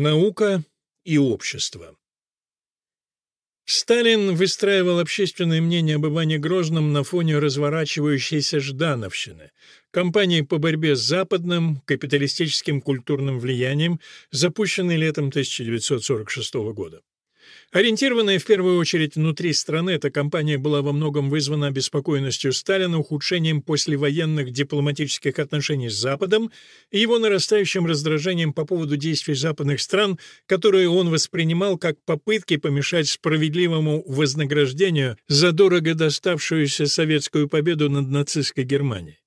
Наука и общество. Сталин выстраивал общественное мнение об Иване Грозном на фоне разворачивающейся Ждановщины, кампании по борьбе с западным капиталистическим культурным влиянием, запущенной летом 1946 года. Ориентированная в первую очередь внутри страны, эта кампания была во многом вызвана обеспокоенностью Сталина, ухудшением послевоенных дипломатических отношений с Западом и его нарастающим раздражением по поводу действий западных стран, которые он воспринимал как попытки помешать справедливому вознаграждению за дорого доставшуюся советскую победу над нацистской Германией.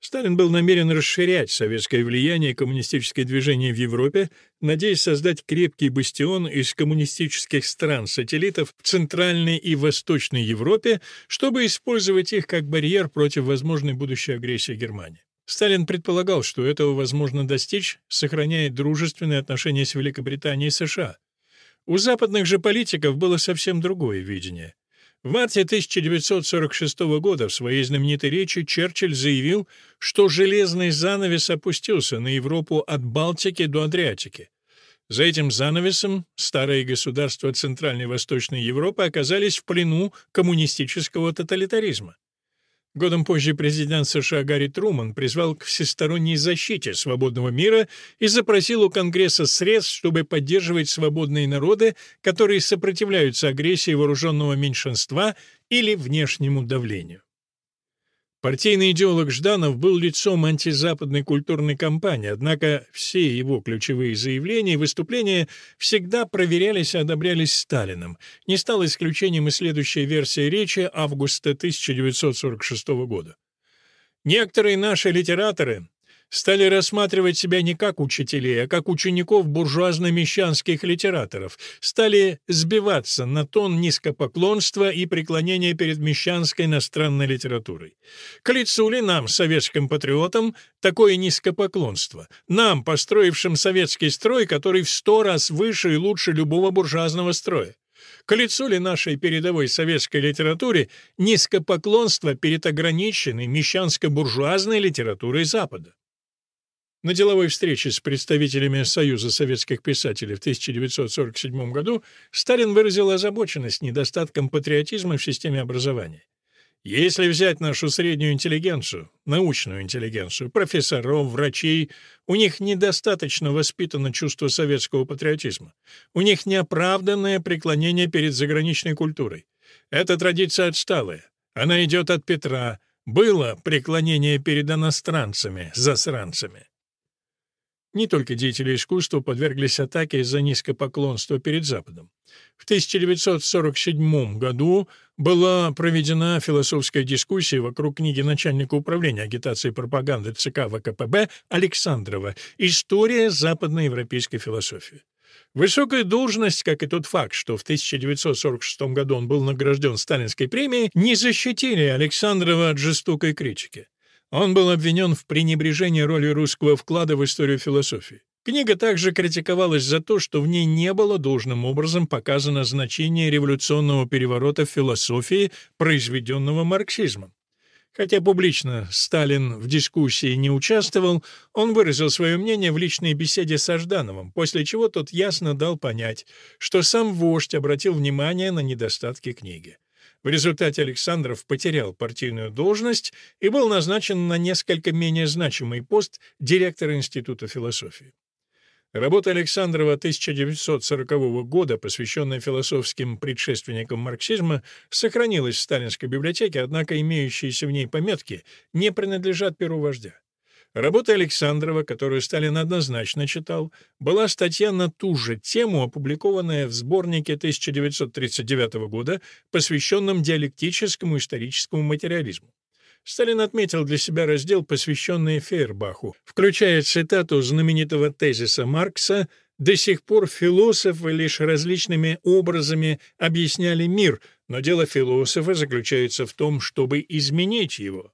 Сталин был намерен расширять советское влияние и коммунистическое движение в Европе, надеясь создать крепкий бастион из коммунистических стран-сателлитов в Центральной и Восточной Европе, чтобы использовать их как барьер против возможной будущей агрессии Германии. Сталин предполагал, что этого возможно достичь, сохраняя дружественные отношения с Великобританией и США. У западных же политиков было совсем другое видение. В марте 1946 года в своей знаменитой речи Черчилль заявил, что железный занавес опустился на Европу от Балтики до Адриатики. За этим занавесом старые государства Центральной и Восточной Европы оказались в плену коммунистического тоталитаризма. Годом позже президент США Гарри Труман призвал к всесторонней защите свободного мира и запросил у Конгресса средств, чтобы поддерживать свободные народы, которые сопротивляются агрессии вооруженного меньшинства или внешнему давлению. Партийный идеолог Жданов был лицом антизападной культурной кампании, однако все его ключевые заявления и выступления всегда проверялись и одобрялись Сталиным. Не стала исключением и следующая версия речи августа 1946 года. Некоторые наши литераторы стали рассматривать себя не как учителей, а как учеников буржуазно-мещанских литераторов, стали сбиваться на тон низкопоклонства и преклонения перед мещанской иностранной литературой. К лицу ли нам, советским патриотам, такое низкопоклонство? Нам, построившим советский строй, который в сто раз выше и лучше любого буржуазного строя? К лицу ли нашей передовой советской литературе низкопоклонство перед ограниченной мещанско-буржуазной литературой Запада? На деловой встрече с представителями Союза советских писателей в 1947 году Сталин выразил озабоченность недостатком патриотизма в системе образования. Если взять нашу среднюю интеллигенцию, научную интеллигенцию, профессоров, врачей, у них недостаточно воспитано чувство советского патриотизма. У них неоправданное преклонение перед заграничной культурой. Эта традиция отсталая. Она идет от Петра. Было преклонение перед иностранцами, засранцами. Не только деятели искусства подверглись атаке из-за низкопоклонства перед Западом. В 1947 году была проведена философская дискуссия вокруг книги начальника управления агитации и пропаганды ЦК ВКПБ Александрова «История западноевропейской философии». Высокая должность, как и тот факт, что в 1946 году он был награжден Сталинской премией, не защитили Александрова от жестокой критики. Он был обвинен в пренебрежении роли русского вклада в историю философии. Книга также критиковалась за то, что в ней не было должным образом показано значение революционного переворота в философии, произведенного марксизмом. Хотя публично Сталин в дискуссии не участвовал, он выразил свое мнение в личной беседе со Ждановым, после чего тот ясно дал понять, что сам вождь обратил внимание на недостатки книги. В результате Александров потерял партийную должность и был назначен на несколько менее значимый пост директора Института философии. Работа Александрова 1940 года, посвященная философским предшественникам марксизма, сохранилась в сталинской библиотеке, однако имеющиеся в ней пометки не принадлежат перу вождя. Работа Александрова, которую Сталин однозначно читал, была статья на ту же тему, опубликованная в сборнике 1939 года, посвященном диалектическому историческому материализму. Сталин отметил для себя раздел, посвященный Фейербаху, включая цитату знаменитого тезиса Маркса «До сих пор философы лишь различными образами объясняли мир, но дело философа заключается в том, чтобы изменить его».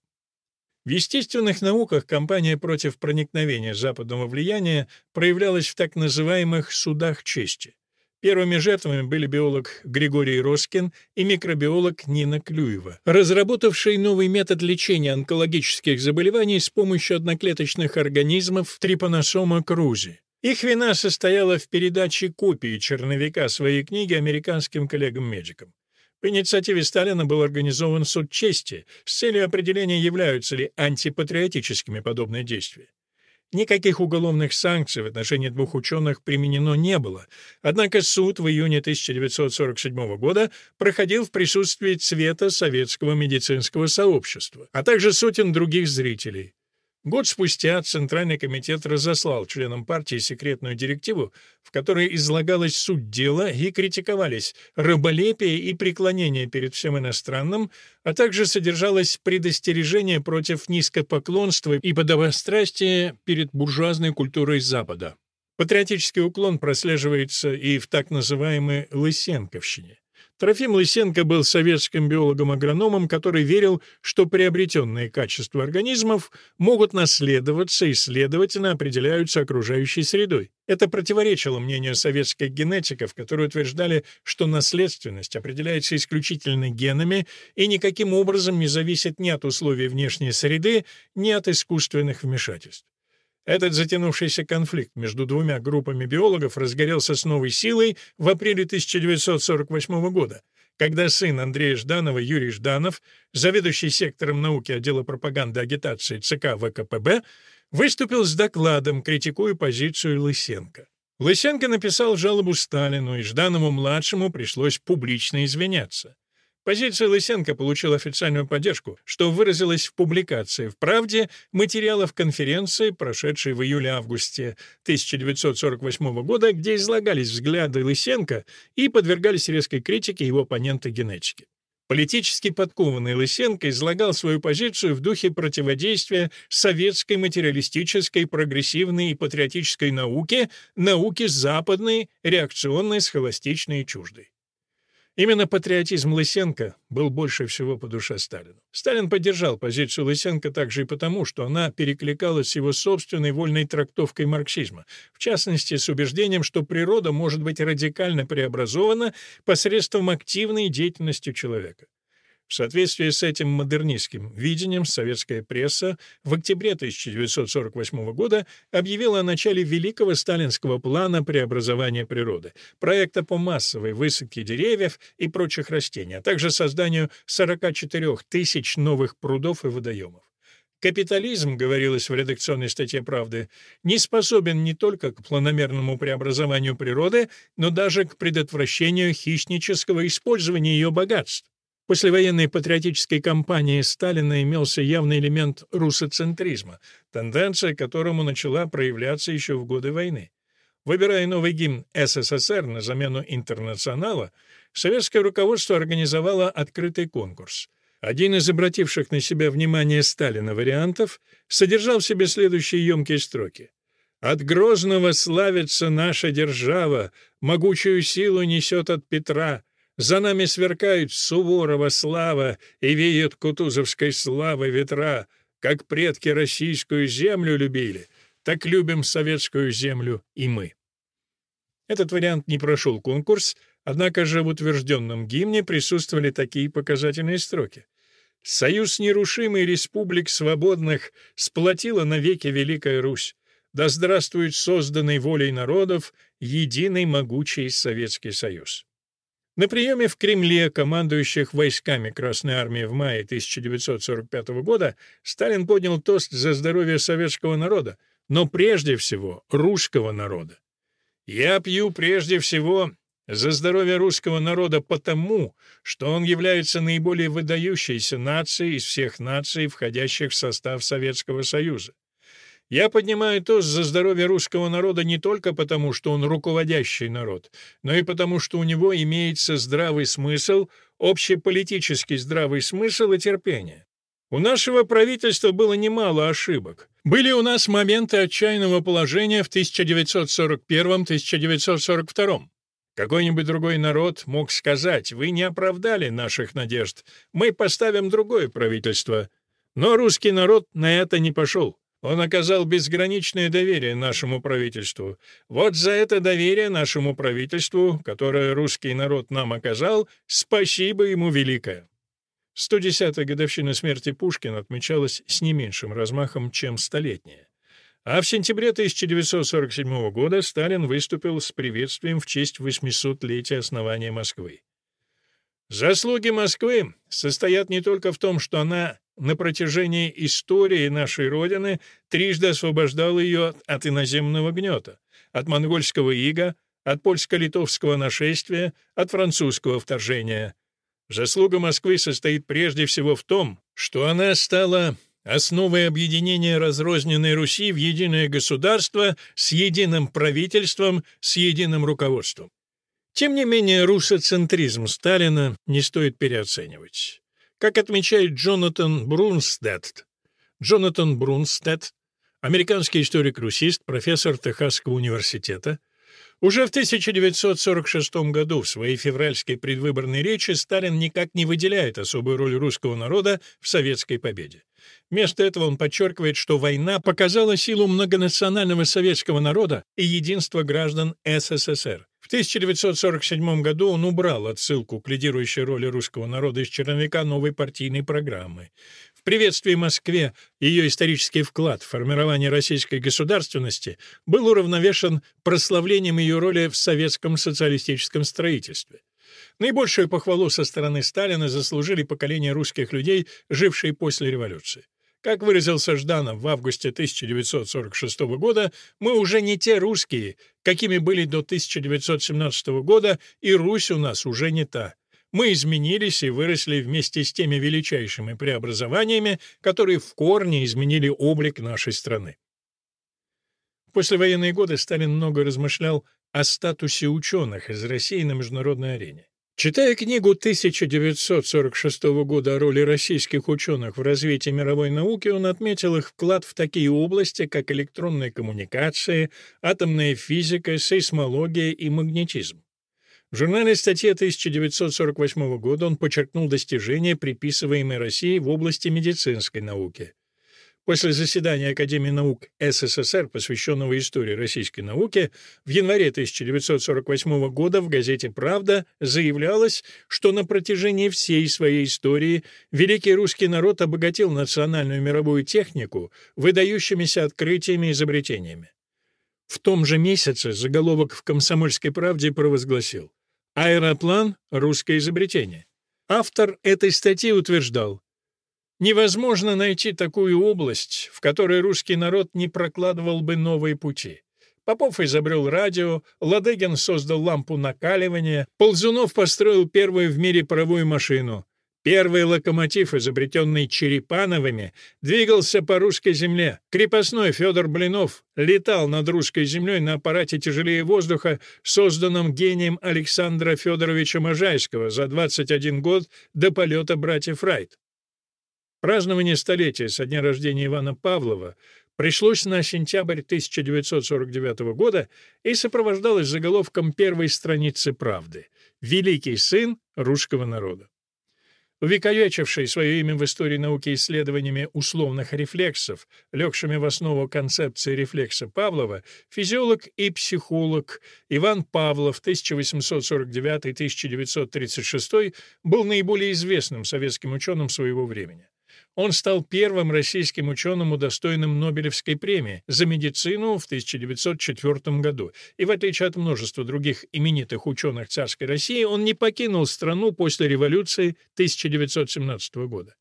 В естественных науках кампания против проникновения западного влияния проявлялась в так называемых «судах чести». Первыми жертвами были биолог Григорий Роскин и микробиолог Нина Клюева, разработавшие новый метод лечения онкологических заболеваний с помощью одноклеточных организмов трипаносома крузи. Их вина состояла в передаче копии черновика своей книги американским коллегам-медикам. По инициативе Сталина был организован суд чести с целью определения, являются ли антипатриотическими подобные действия. Никаких уголовных санкций в отношении двух ученых применено не было, однако суд в июне 1947 года проходил в присутствии цвета советского медицинского сообщества, а также сотен других зрителей. Год спустя Центральный комитет разослал членам партии секретную директиву, в которой излагалась суть дела и критиковались раболепие и преклонение перед всем иностранным, а также содержалось предостережение против низкопоклонства и подобострастия перед буржуазной культурой Запада. Патриотический уклон прослеживается и в так называемой «лысенковщине». Трофим Лысенко был советским биологом-агрономом, который верил, что приобретенные качества организмов могут наследоваться и, следовательно, определяются окружающей средой. Это противоречило мнению советских генетиков, которые утверждали, что наследственность определяется исключительно генами и никаким образом не зависит ни от условий внешней среды, ни от искусственных вмешательств. Этот затянувшийся конфликт между двумя группами биологов разгорелся с новой силой в апреле 1948 года, когда сын Андрея Жданова, Юрий Жданов, заведующий сектором науки отдела пропаганды и агитации ЦК ВКПБ, выступил с докладом, критикуя позицию Лысенко. Лысенко написал жалобу Сталину, и Жданову-младшему пришлось публично извиняться. Позиция Лысенко получила официальную поддержку, что выразилось в публикации в «Правде» материалов конференции, прошедшей в июле-августе 1948 года, где излагались взгляды Лысенко и подвергались резкой критике его оппоненты-генетики. Политически подкованный Лысенко излагал свою позицию в духе противодействия советской материалистической, прогрессивной и патриотической науке, науке западной, реакционной, схоластичной и чуждой. Именно патриотизм Лысенко был больше всего по душе Сталину. Сталин поддержал позицию Лысенко также и потому, что она перекликалась с его собственной вольной трактовкой марксизма, в частности, с убеждением, что природа может быть радикально преобразована посредством активной деятельности человека. В соответствии с этим модернистским видением советская пресса в октябре 1948 года объявила о начале великого сталинского плана преобразования природы, проекта по массовой высадке деревьев и прочих растений, а также созданию 44 тысяч новых прудов и водоемов. Капитализм, говорилось в редакционной статье «Правды», не способен не только к планомерному преобразованию природы, но даже к предотвращению хищнического использования ее богатств. Послевоенной патриотической кампании Сталина имелся явный элемент русоцентризма, тенденция к которому начала проявляться еще в годы войны. Выбирая новый гимн СССР на замену «Интернационала», советское руководство организовало открытый конкурс. Один из обративших на себя внимание Сталина вариантов содержал в себе следующие емкие строки. «От Грозного славится наша держава, могучую силу несет от Петра, за нами сверкают Суворова слава и веет кутузовской славы ветра. Как предки российскую землю любили, так любим советскую землю и мы. Этот вариант не прошел конкурс, однако же в утвержденном гимне присутствовали такие показательные строки. «Союз нерушимый республик свободных сплотила навеки Великая Русь. Да здравствует созданный волей народов единый могучий Советский Союз». На приеме в Кремле командующих войсками Красной Армии в мае 1945 года Сталин поднял тост за здоровье советского народа, но прежде всего русского народа. «Я пью прежде всего за здоровье русского народа потому, что он является наиболее выдающейся нацией из всех наций, входящих в состав Советского Союза. Я поднимаю тост за здоровье русского народа не только потому, что он руководящий народ, но и потому, что у него имеется здравый смысл, общеполитический здравый смысл и терпение. У нашего правительства было немало ошибок. Были у нас моменты отчаянного положения в 1941-1942. Какой-нибудь другой народ мог сказать, вы не оправдали наших надежд, мы поставим другое правительство. Но русский народ на это не пошел. Он оказал безграничное доверие нашему правительству. Вот за это доверие нашему правительству, которое русский народ нам оказал, спасибо ему великое. 110-я годовщина смерти Пушкина отмечалась с не меньшим размахом, чем столетняя. А в сентябре 1947 года Сталин выступил с приветствием в честь 800-летия основания Москвы. Заслуги Москвы состоят не только в том, что она на протяжении истории нашей Родины трижды освобождала ее от иноземного гнета, от монгольского ига, от польско-литовского нашествия, от французского вторжения. Заслуга Москвы состоит прежде всего в том, что она стала основой объединения разрозненной Руси в единое государство с единым правительством, с единым руководством. Тем не менее, русоцентризм Сталина не стоит переоценивать. Как отмечает Джонатан Брунстедт, Джонатан Брунстедт, американский историк-русист, профессор Техасского университета, уже в 1946 году в своей февральской предвыборной речи Сталин никак не выделяет особую роль русского народа в советской победе. Вместо этого он подчеркивает, что война показала силу многонационального советского народа и единство граждан СССР. В 1947 году он убрал отсылку к лидирующей роли русского народа из черновика новой партийной программы. В приветствии Москве ее исторический вклад в формирование российской государственности был уравновешен прославлением ее роли в советском социалистическом строительстве. Наибольшую похвалу со стороны Сталина заслужили поколения русских людей, жившие после революции. Как выразился Жданов в августе 1946 года, мы уже не те русские, какими были до 1917 года, и Русь у нас уже не та. Мы изменились и выросли вместе с теми величайшими преобразованиями, которые в корне изменили облик нашей страны. В послевоенные годы Сталин много размышлял о статусе ученых из России на международной арене. Читая книгу 1946 года о роли российских ученых в развитии мировой науки, он отметил их вклад в такие области, как электронные коммуникации, атомная физика, сейсмология и магнетизм. В журнале статье 1948 года он подчеркнул достижения, приписываемые России в области медицинской науки. После заседания Академии наук СССР, посвященного истории российской науки, в январе 1948 года в газете «Правда» заявлялось, что на протяжении всей своей истории великий русский народ обогатил национальную мировую технику выдающимися открытиями и изобретениями. В том же месяце заголовок в «Комсомольской правде» провозгласил Аэроплан — русское изобретение. Автор этой статьи утверждал, невозможно найти такую область, в которой русский народ не прокладывал бы новые пути. Попов изобрел радио, Ладыгин создал лампу накаливания, Ползунов построил первую в мире паровую машину, Первый локомотив, изобретенный Черепановыми, двигался по русской земле. Крепостной Федор Блинов летал над русской землей на аппарате тяжелее воздуха, созданном гением Александра Федоровича Можайского за 21 год до полета братьев Райт. Празднование столетия со дня рождения Ивана Павлова пришлось на сентябрь 1949 года и сопровождалось заголовком первой страницы «Правды» «Великий сын русского народа». Увековечивший свое имя в истории науки исследованиями условных рефлексов, легшими в основу концепции рефлекса Павлова, физиолог и психолог Иван Павлов 1849-1936 был наиболее известным советским ученым своего времени. Он стал первым российским ученым, удостоенным Нобелевской премии за медицину в 1904 году, и в отличие от множества других именитых ученых царской России, он не покинул страну после революции 1917 года.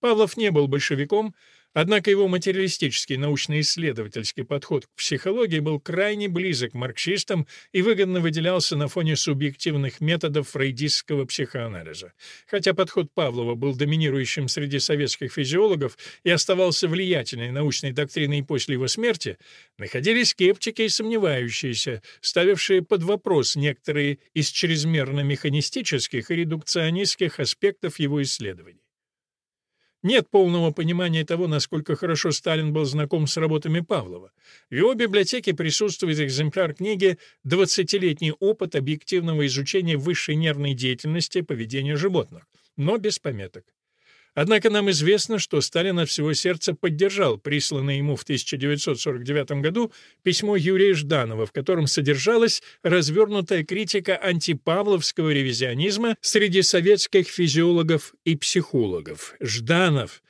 Павлов не был большевиком, Однако его материалистический научно-исследовательский подход к психологии был крайне близок к марксистам и выгодно выделялся на фоне субъективных методов фрейдистского психоанализа. Хотя подход Павлова был доминирующим среди советских физиологов и оставался влиятельной научной доктриной после его смерти, находились скептики и сомневающиеся, ставившие под вопрос некоторые из чрезмерно механистических и редукционистских аспектов его исследований. Нет полного понимания того, насколько хорошо Сталин был знаком с работами Павлова. В его библиотеке присутствует экземпляр книги «20-летний опыт объективного изучения высшей нервной деятельности поведения животных», но без пометок. Однако нам известно, что Сталин от всего сердца поддержал присланное ему в 1949 году письмо Юрия Жданова, в котором содержалась развернутая критика антипавловского ревизионизма среди советских физиологов и психологов. Жданов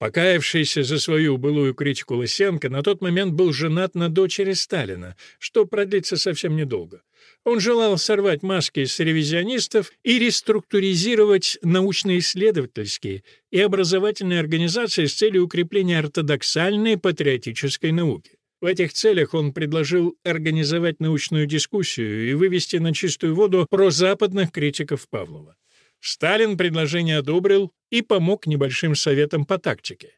Покаявшийся за свою былую критику Лысенко на тот момент был женат на дочери Сталина, что продлится совсем недолго. Он желал сорвать маски с ревизионистов и реструктуризировать научно-исследовательские и образовательные организации с целью укрепления ортодоксальной патриотической науки. В этих целях он предложил организовать научную дискуссию и вывести на чистую воду прозападных критиков Павлова. Сталин предложение одобрил и помог небольшим советам по тактике.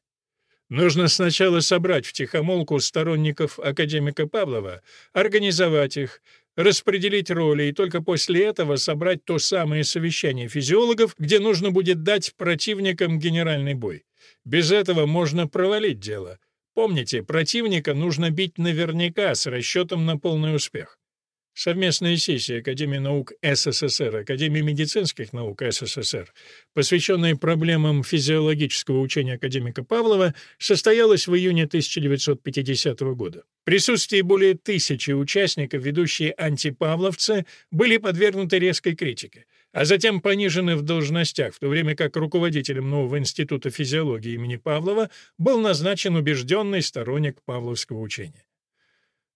Нужно сначала собрать в тихомолку сторонников академика Павлова, организовать их, распределить роли и только после этого собрать то самое совещание физиологов, где нужно будет дать противникам генеральный бой. Без этого можно провалить дело. Помните, противника нужно бить наверняка с расчетом на полный успех. Совместная сессия Академии наук СССР, Академии медицинских наук СССР, посвященная проблемам физиологического учения академика Павлова, состоялась в июне 1950 года. В присутствии более тысячи участников ведущие антипавловцы были подвергнуты резкой критике, а затем понижены в должностях, в то время как руководителем нового института физиологии имени Павлова был назначен убежденный сторонник павловского учения.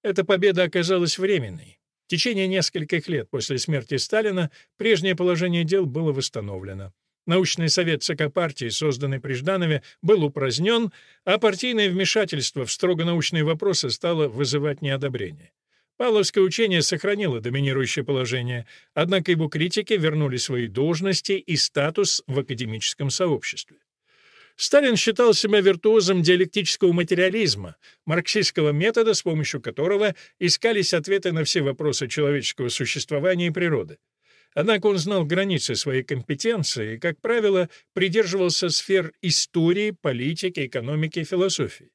Эта победа оказалась временной. В течение нескольких лет после смерти Сталина прежнее положение дел было восстановлено. Научный совет ЦК партии, созданный при Жданове, был упразднен, а партийное вмешательство в строго научные вопросы стало вызывать неодобрение. Павловское учение сохранило доминирующее положение, однако его критики вернули свои должности и статус в академическом сообществе. Сталин считал себя виртуозом диалектического материализма, марксистского метода, с помощью которого искались ответы на все вопросы человеческого существования и природы. Однако он знал границы своей компетенции и, как правило, придерживался сфер истории, политики, экономики и философии.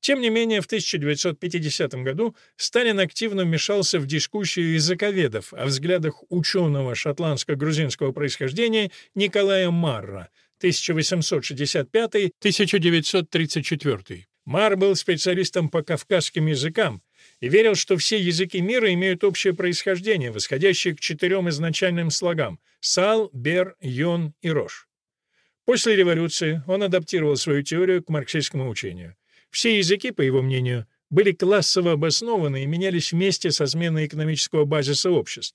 Тем не менее, в 1950 году Сталин активно вмешался в дискуссию языковедов о взглядах ученого шотландско-грузинского происхождения Николая Марра 1865-1934. Мар был специалистом по кавказским языкам и верил, что все языки мира имеют общее происхождение, восходящее к четырем изначальным слогам — сал, бер, йон и рош. После революции он адаптировал свою теорию к марксистскому учению. Все языки, по его мнению, были классово обоснованы и менялись вместе со сменой экономического базиса обществ.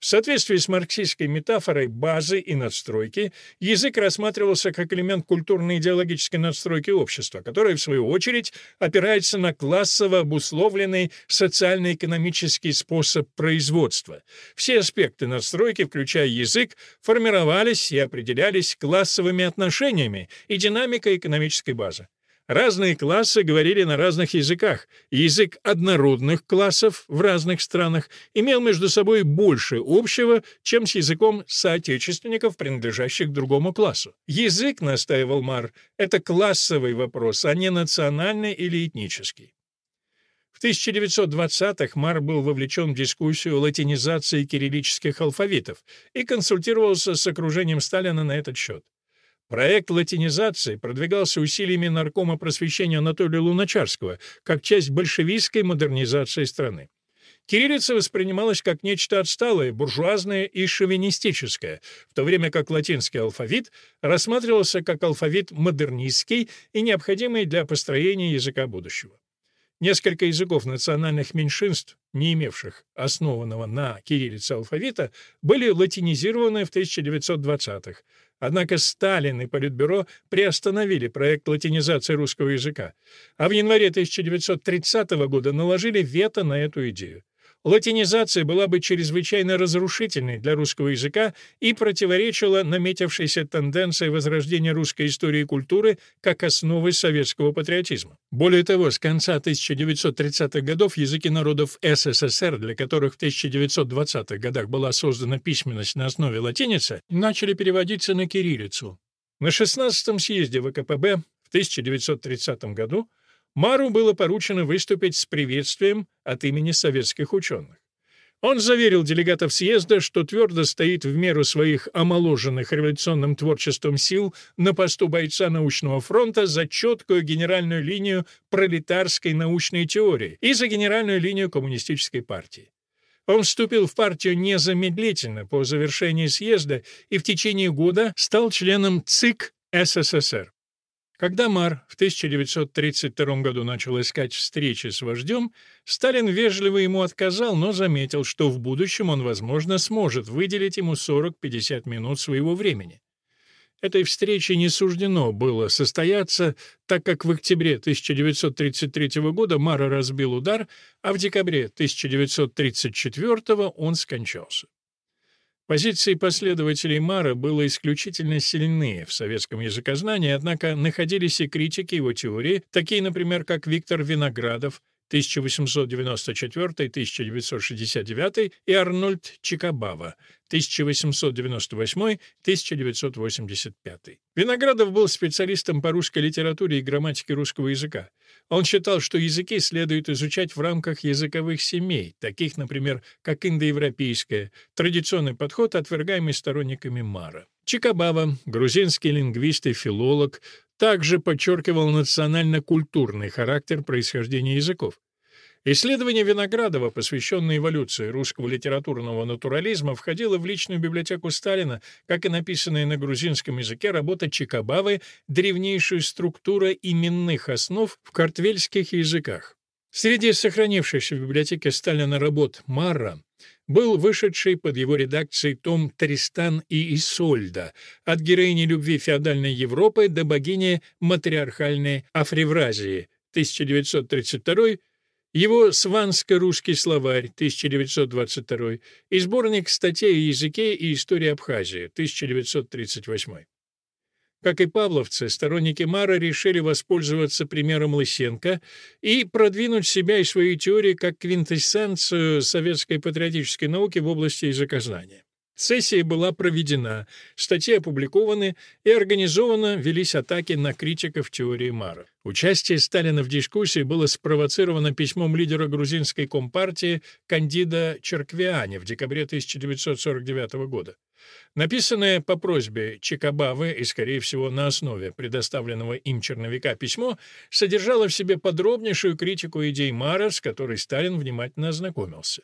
В соответствии с марксистской метафорой базы и надстройки, язык рассматривался как элемент культурно-идеологической надстройки общества, которое, в свою очередь, опирается на классово обусловленный социально-экономический способ производства. Все аспекты надстройки, включая язык, формировались и определялись классовыми отношениями и динамикой экономической базы. Разные классы говорили на разных языках. Язык однородных классов в разных странах имел между собой больше общего, чем с языком соотечественников, принадлежащих другому классу. Язык, настаивал Мар, это классовый вопрос, а не национальный или этнический. В 1920-х Мар был вовлечен в дискуссию о латинизации кириллических алфавитов и консультировался с окружением Сталина на этот счет. Проект латинизации продвигался усилиями наркома просвещения Анатолия Луначарского как часть большевистской модернизации страны. Кириллица воспринималась как нечто отсталое, буржуазное и шовинистическое, в то время как латинский алфавит рассматривался как алфавит модернистский и необходимый для построения языка будущего. Несколько языков национальных меньшинств, не имевших основанного на кириллице алфавита, были латинизированы в 1920-х, Однако Сталин и Политбюро приостановили проект латинизации русского языка, а в январе 1930 года наложили вето на эту идею. Латинизация была бы чрезвычайно разрушительной для русского языка и противоречила наметившейся тенденции возрождения русской истории и культуры как основы советского патриотизма. Более того, с конца 1930-х годов языки народов СССР, для которых в 1920-х годах была создана письменность на основе латиницы, начали переводиться на кириллицу. На 16-м съезде ВКПБ в 1930 году Мару было поручено выступить с приветствием от имени советских ученых. Он заверил делегатов съезда, что твердо стоит в меру своих омоложенных революционным творчеством сил на посту бойца научного фронта за четкую генеральную линию пролетарской научной теории и за генеральную линию коммунистической партии. Он вступил в партию незамедлительно по завершении съезда и в течение года стал членом ЦИК СССР. Когда Мар в 1932 году начал искать встречи с вождем, Сталин вежливо ему отказал, но заметил, что в будущем он, возможно, сможет выделить ему 40-50 минут своего времени. Этой встрече не суждено было состояться, так как в октябре 1933 года Мара разбил удар, а в декабре 1934 он скончался. Позиции последователей Мара было исключительно сильны в советском языкознании, однако находились и критики его теории, такие, например, как Виктор Виноградов, 1894-1969 и Арнольд Чикабава 1898-1985. Виноградов был специалистом по русской литературе и грамматике русского языка. Он считал, что языки следует изучать в рамках языковых семей, таких, например, как индоевропейская, традиционный подход, отвергаемый сторонниками Мара. Чикабава, грузинский лингвист и филолог, также подчеркивал национально-культурный характер происхождения языков. Исследование Виноградова, посвященное эволюции русского литературного натурализма, входило в личную библиотеку Сталина, как и написанная на грузинском языке работа Чикабавы «Древнейшая структура именных основ в картвельских языках». Среди сохранившихся в библиотеке Сталина работ Марра был вышедший под его редакцией том «Тристан и Исольда» от героини любви феодальной Европы до богини матриархальной Афревразии 1932 его «Сванско-русский словарь» 1922 и сборник статей о языке и истории Абхазии 1938. Как и павловцы, сторонники Мара решили воспользоваться примером Лысенко и продвинуть себя и свои теории как квинтэссенцию советской патриотической науки в области языкознания. Сессия была проведена, статьи опубликованы и организованно велись атаки на критиков теории Мара. Участие Сталина в дискуссии было спровоцировано письмом лидера грузинской компартии Кандида Черквиани в декабре 1949 года. Написанное по просьбе Чикабавы и, скорее всего, на основе предоставленного им черновика письмо содержало в себе подробнейшую критику идей Мара, с которой Сталин внимательно ознакомился.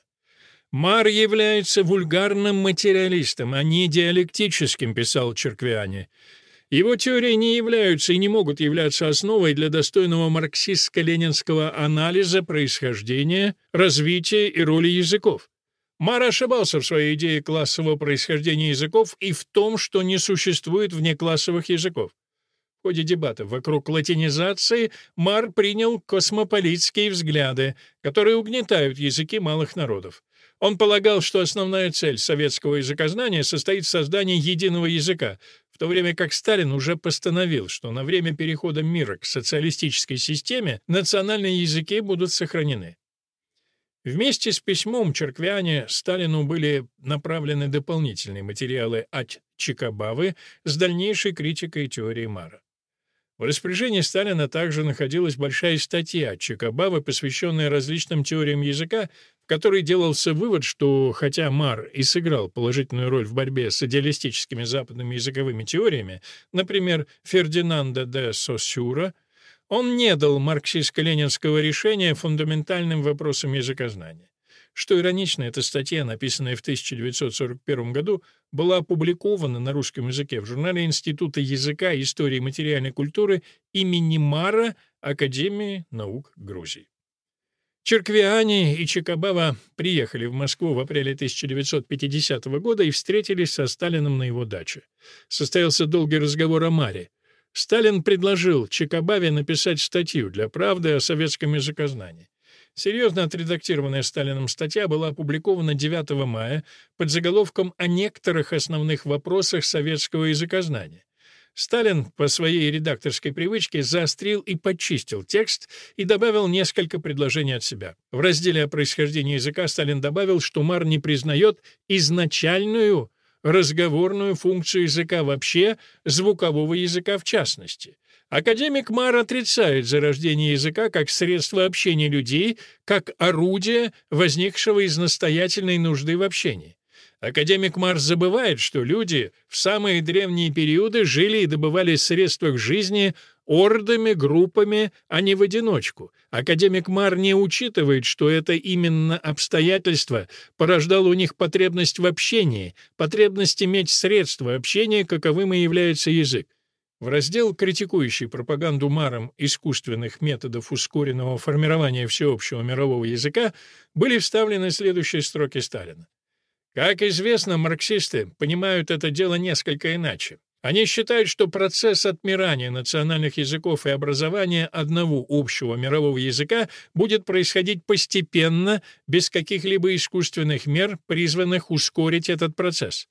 Мар является вульгарным материалистом, а не диалектическим, писал Черквиани. Его теории не являются и не могут являться основой для достойного марксистско-ленинского анализа происхождения, развития и роли языков. Мар ошибался в своей идее классового происхождения языков и в том, что не существует внеклассовых языков. В ходе дебатов вокруг латинизации Мар принял космополитские взгляды, которые угнетают языки малых народов. Он полагал, что основная цель советского языкознания состоит в создании единого языка, в то время как Сталин уже постановил, что на время перехода мира к социалистической системе национальные языки будут сохранены. Вместе с письмом Черквяне Сталину были направлены дополнительные материалы от Чикабавы с дальнейшей критикой теории Мара. В распоряжении Сталина также находилась большая статья Чикабавы, посвященная различным теориям языка, в которой делался вывод, что хотя Мар и сыграл положительную роль в борьбе с идеалистическими западными языковыми теориями, например, Фердинанда де Сосюра, он не дал марксистско-ленинского решения фундаментальным вопросам языкознания. Что иронично, эта статья, написанная в 1941 году, была опубликована на русском языке в журнале Института языка, истории и материальной культуры имени Мара Академии наук Грузии. Черквиани и Чикабава приехали в Москву в апреле 1950 года и встретились со Сталином на его даче. Состоялся долгий разговор о Маре. Сталин предложил Чикабаве написать статью для «Правды» о советском языкознании. Серьезно отредактированная Сталином статья была опубликована 9 мая под заголовком «О некоторых основных вопросах советского языкознания». Сталин по своей редакторской привычке заострил и почистил текст и добавил несколько предложений от себя. В разделе о происхождении языка Сталин добавил, что Мар не признает изначальную разговорную функцию языка вообще, звукового языка в частности. Академик Мар отрицает зарождение языка как средство общения людей, как орудие, возникшего из настоятельной нужды в общении. Академик Марс забывает, что люди в самые древние периоды жили и добывали средства к жизни ордами, группами, а не в одиночку. Академик Мар не учитывает, что это именно обстоятельство порождало у них потребность в общении, потребность иметь средства общения, каковым и является язык. В раздел, критикующий пропаганду Маром искусственных методов ускоренного формирования всеобщего мирового языка, были вставлены следующие строки Сталина. Как известно, марксисты понимают это дело несколько иначе. Они считают, что процесс отмирания национальных языков и образования одного общего мирового языка будет происходить постепенно, без каких-либо искусственных мер, призванных ускорить этот процесс.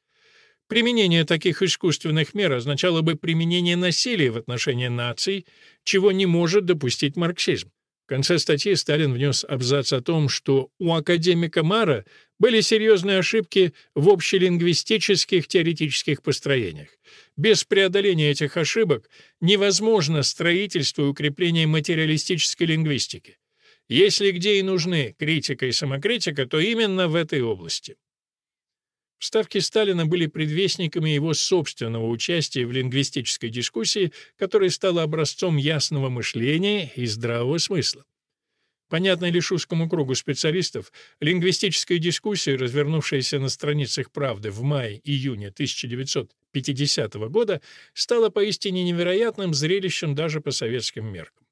Применение таких искусственных мер означало бы применение насилия в отношении наций, чего не может допустить марксизм. В конце статьи Сталин внес абзац о том, что у академика Мара были серьезные ошибки в общелингвистических теоретических построениях. Без преодоления этих ошибок невозможно строительство и укрепление материалистической лингвистики. Если где и нужны критика и самокритика, то именно в этой области. Вставки Сталина были предвестниками его собственного участия в лингвистической дискуссии, которая стала образцом ясного мышления и здравого смысла. Понятной лишь узкому кругу специалистов, лингвистическая дискуссия, развернувшаяся на страницах «Правды» в мае-июне 1950 года, стала поистине невероятным зрелищем даже по советским меркам.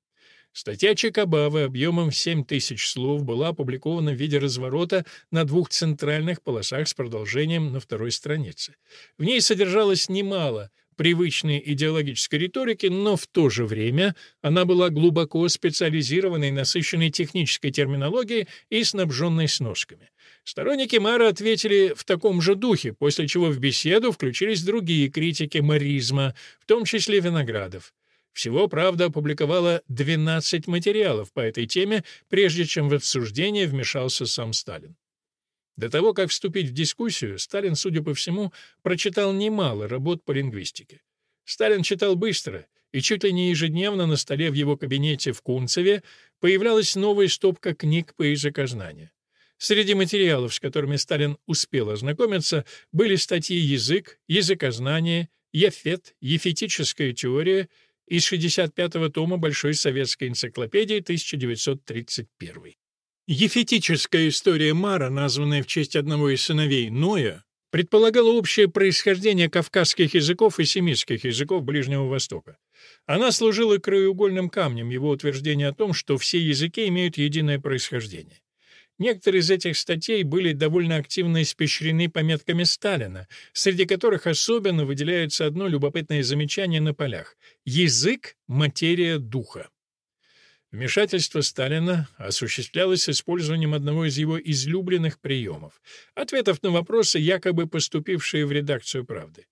Статья Чекабавы объемом 7 тысяч слов была опубликована в виде разворота на двух центральных полосах с продолжением на второй странице. В ней содержалось немало привычной идеологической риторики, но в то же время она была глубоко специализированной, насыщенной технической терминологией и снабженной сносками. Сторонники Мара ответили в таком же духе, после чего в беседу включились другие критики маризма, в том числе Виноградов. Всего «Правда» опубликовала 12 материалов по этой теме, прежде чем в обсуждение вмешался сам Сталин. До того, как вступить в дискуссию, Сталин, судя по всему, прочитал немало работ по лингвистике. Сталин читал быстро, и чуть ли не ежедневно на столе в его кабинете в Кунцеве появлялась новая стопка книг по языкознанию. Среди материалов, с которыми Сталин успел ознакомиться, были статьи «Язык», «Языкознание», «Яфет», «Ефетическая теория», из 65-го тома Большой советской энциклопедии 1931. Ефетическая история Мара, названная в честь одного из сыновей Ноя, предполагала общее происхождение кавказских языков и семитских языков Ближнего Востока. Она служила краеугольным камнем его утверждения о том, что все языки имеют единое происхождение. Некоторые из этих статей были довольно активно испещрены пометками Сталина, среди которых особенно выделяется одно любопытное замечание на полях «Язык — материя духа». Вмешательство Сталина осуществлялось использованием одного из его излюбленных приемов — ответов на вопросы, якобы поступившие в редакцию «Правды».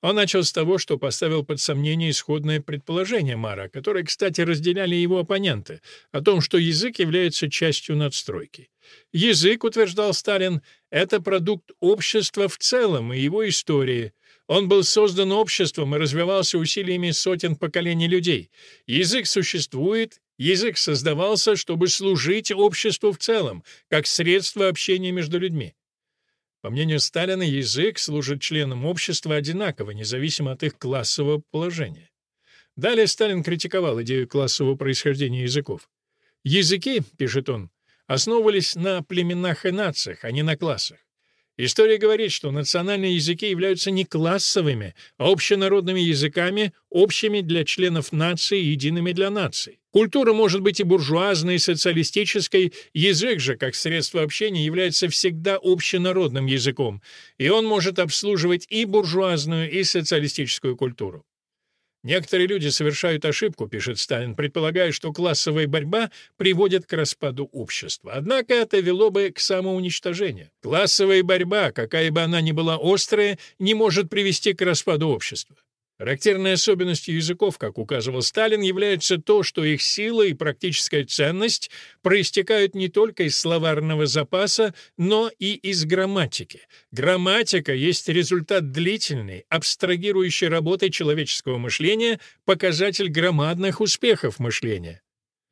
Он начал с того, что поставил под сомнение исходное предположение Мара, которое, кстати, разделяли его оппоненты, о том, что язык является частью надстройки. Язык, утверждал Сталин, это продукт общества в целом и его истории. Он был создан обществом и развивался усилиями сотен поколений людей. Язык существует, язык создавался, чтобы служить обществу в целом, как средство общения между людьми. По мнению Сталина, язык служит членам общества одинаково, независимо от их классового положения. Далее Сталин критиковал идею классового происхождения языков. «Языки, — пишет он, — основывались на племенах и нациях, а не на классах. История говорит, что национальные языки являются не классовыми, а общенародными языками, общими для членов нации и едиными для наций. Культура может быть и буржуазной, и социалистической, язык же, как средство общения, является всегда общенародным языком, и он может обслуживать и буржуазную, и социалистическую культуру. Некоторые люди совершают ошибку, пишет Сталин, предполагая, что классовая борьба приводит к распаду общества. Однако это вело бы к самоуничтожению. Классовая борьба, какая бы она ни была острая, не может привести к распаду общества. Характерной особенностью языков, как указывал Сталин, является то, что их сила и практическая ценность проистекают не только из словарного запаса, но и из грамматики. Грамматика есть результат длительной, абстрагирующей работы человеческого мышления, показатель громадных успехов мышления.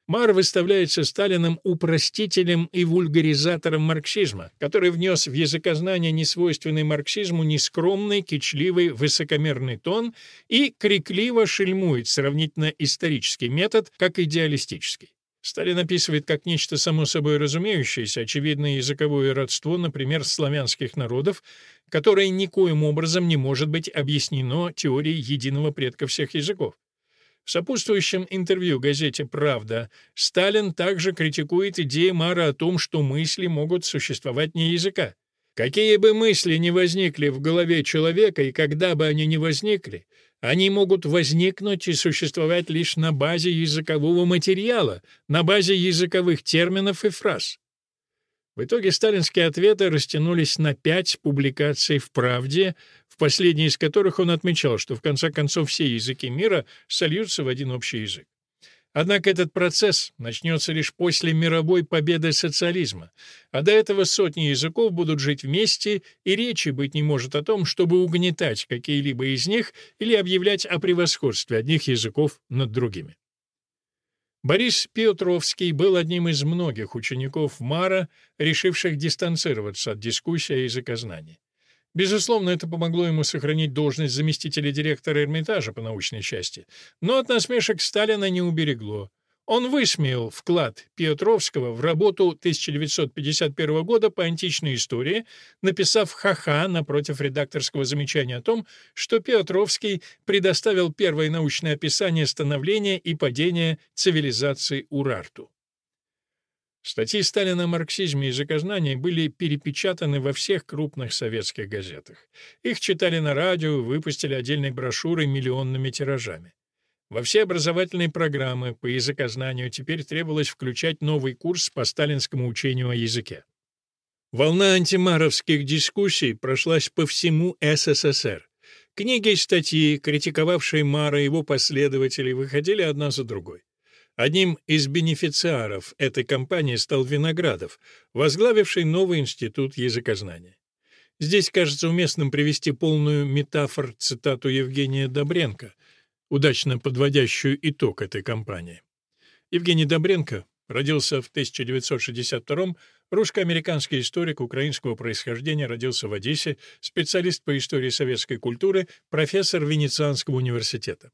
Мар выставляется Сталиным упростителем и вульгаризатором марксизма, который внес в языкознание несвойственный марксизму нескромный, кичливый, высокомерный тон и крикливо шельмует сравнительно исторический метод как идеалистический. Сталин описывает как нечто само собой разумеющееся, очевидное языковое родство, например, славянских народов, которое никоим образом не может быть объяснено теорией единого предка всех языков. В сопутствующем интервью газете «Правда» Сталин также критикует идеи Мара о том, что мысли могут существовать не языка. Какие бы мысли ни возникли в голове человека и когда бы они ни возникли, они могут возникнуть и существовать лишь на базе языкового материала, на базе языковых терминов и фраз. В итоге сталинские ответы растянулись на пять публикаций в «Правде», в последней из которых он отмечал, что в конце концов все языки мира сольются в один общий язык. Однако этот процесс начнется лишь после мировой победы социализма, а до этого сотни языков будут жить вместе, и речи быть не может о том, чтобы угнетать какие-либо из них или объявлять о превосходстве одних языков над другими. Борис Петровский был одним из многих учеников МАРа, решивших дистанцироваться от дискуссии о языкознании. Безусловно, это помогло ему сохранить должность заместителя директора Эрмитажа по научной части, но от насмешек Сталина не уберегло. Он высмеял вклад Петровского в работу 1951 года по античной истории, написав «ха-ха» напротив редакторского замечания о том, что Петровский предоставил первое научное описание становления и падения цивилизации Урарту. Статьи Сталина о марксизме и языкознании были перепечатаны во всех крупных советских газетах. Их читали на радио, выпустили отдельные брошюры миллионными тиражами. Во все образовательные программы по языкознанию теперь требовалось включать новый курс по сталинскому учению о языке. Волна антимаровских дискуссий прошлась по всему СССР. Книги и статьи, критиковавшие Мара и его последователей, выходили одна за другой. Одним из бенефициаров этой кампании стал Виноградов, возглавивший новый институт языкознания. Здесь кажется уместным привести полную метафор цитату Евгения Добренко, удачно подводящую итог этой кампании. Евгений Добренко родился в 1962 русско-американский историк украинского происхождения, родился в Одессе, специалист по истории советской культуры, профессор Венецианского университета.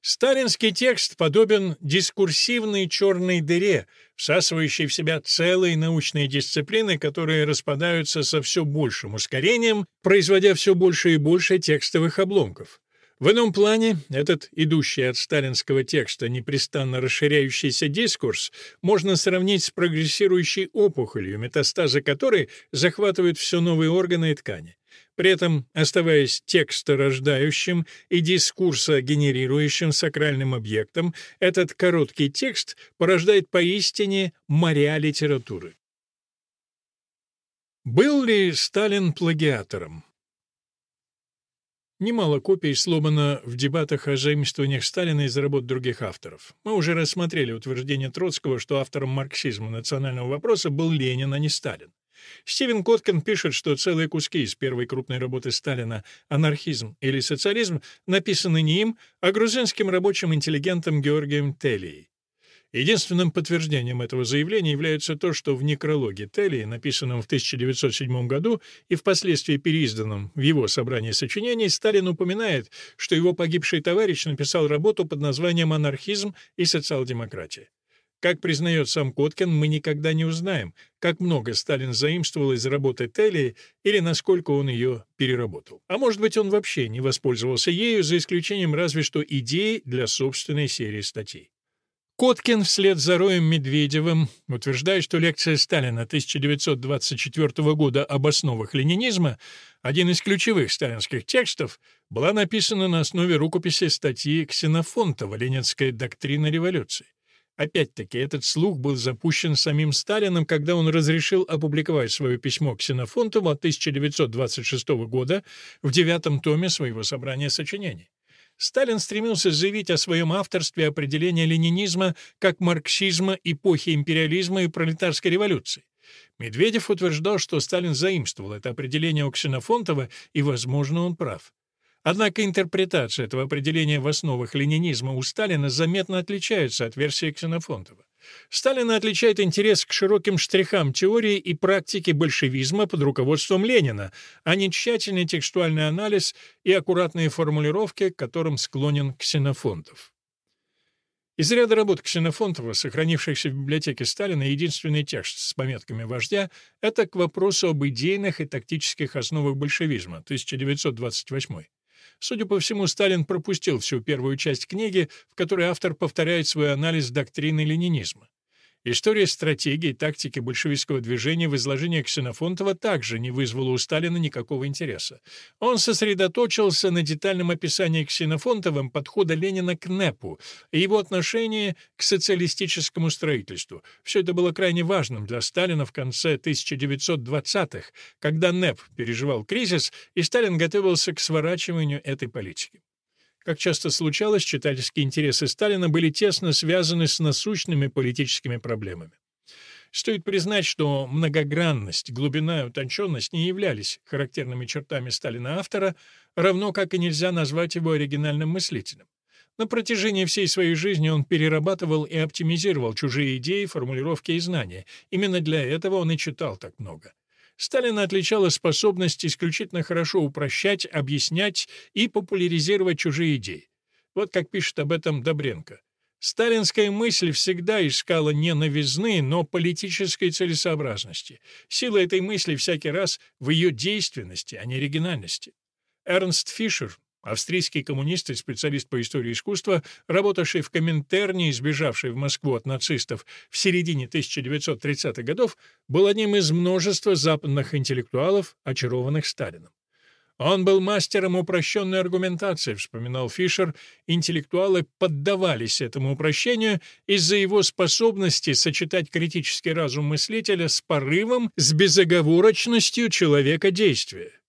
Сталинский текст подобен дискурсивной черной дыре, всасывающей в себя целые научные дисциплины, которые распадаются со все большим ускорением, производя все больше и больше текстовых обломков. В ином плане этот идущий от сталинского текста непрестанно расширяющийся дискурс можно сравнить с прогрессирующей опухолью, метастазы которой захватывают все новые органы и ткани. При этом, оставаясь тексторождающим и дискурса генерирующим сакральным объектом, этот короткий текст порождает поистине моря литературы. Был ли Сталин плагиатором? Немало копий сломано в дебатах о заимствованиях Сталина из работ других авторов. Мы уже рассмотрели утверждение Троцкого, что автором марксизма национального вопроса был Ленин, а не Сталин. Стивен Коткин пишет, что целые куски из первой крупной работы Сталина «Анархизм» или «Социализм» написаны не им, а грузинским рабочим интеллигентом Георгием Телией. Единственным подтверждением этого заявления является то, что в некрологе Телли, написанном в 1907 году и впоследствии переизданном в его собрании сочинений, Сталин упоминает, что его погибший товарищ написал работу под названием «Анархизм и социал-демократия». Как признает сам Коткин, мы никогда не узнаем, как много Сталин заимствовал из работы Телли или насколько он ее переработал. А может быть, он вообще не воспользовался ею, за исключением разве что идей для собственной серии статей. Коткин вслед за Роем Медведевым утверждает, что лекция Сталина 1924 года об основах ленинизма, один из ключевых сталинских текстов, была написана на основе рукописи статьи Ксенофонтова «Ленинская доктрина революции». Опять-таки, этот слух был запущен самим Сталиным, когда он разрешил опубликовать свое письмо Ксенофонтову от 1926 года в девятом томе своего собрания сочинений. Сталин стремился заявить о своем авторстве определения ленинизма как марксизма эпохи империализма и пролетарской революции. Медведев утверждал, что Сталин заимствовал это определение у Ксенофонтова, и, возможно, он прав. Однако интерпретация этого определения в основах ленинизма у Сталина заметно отличается от версии Ксенофонтова. Сталина отличает интерес к широким штрихам теории и практики большевизма под руководством Ленина, а не тщательный текстуальный анализ и аккуратные формулировки, к которым склонен Ксенофонтов. Из ряда работ Ксенофонтова, сохранившихся в библиотеке Сталина, единственный текст с пометками вождя — это к вопросу об идейных и тактических основах большевизма, 1928. Судя по всему, Сталин пропустил всю первую часть книги, в которой автор повторяет свой анализ доктрины ленинизма. История стратегии и тактики большевистского движения в изложении Ксенофонтова также не вызвала у Сталина никакого интереса. Он сосредоточился на детальном описании Ксенофонтовым подхода Ленина к НЭПу и его отношении к социалистическому строительству. Все это было крайне важным для Сталина в конце 1920-х, когда НЭП переживал кризис, и Сталин готовился к сворачиванию этой политики. Как часто случалось, читательские интересы Сталина были тесно связаны с насущными политическими проблемами. Стоит признать, что многогранность, глубина и утонченность не являлись характерными чертами Сталина-автора, равно как и нельзя назвать его оригинальным мыслителем. На протяжении всей своей жизни он перерабатывал и оптимизировал чужие идеи, формулировки и знания. Именно для этого он и читал так много. Сталина отличала способность исключительно хорошо упрощать, объяснять и популяризировать чужие идеи. Вот как пишет об этом Добренко. Сталинская мысль всегда искала не новизны, но политической целесообразности. Сила этой мысли всякий раз в ее действенности, а не оригинальности. Эрнст Фишер Австрийский коммунист и специалист по истории искусства, работавший в Коминтерне и сбежавший в Москву от нацистов в середине 1930-х годов, был одним из множества западных интеллектуалов, очарованных Сталином. Он был мастером упрощенной аргументации, вспоминал Фишер. Интеллектуалы поддавались этому упрощению из-за его способности сочетать критический разум мыслителя с порывом, с безоговорочностью человека действия.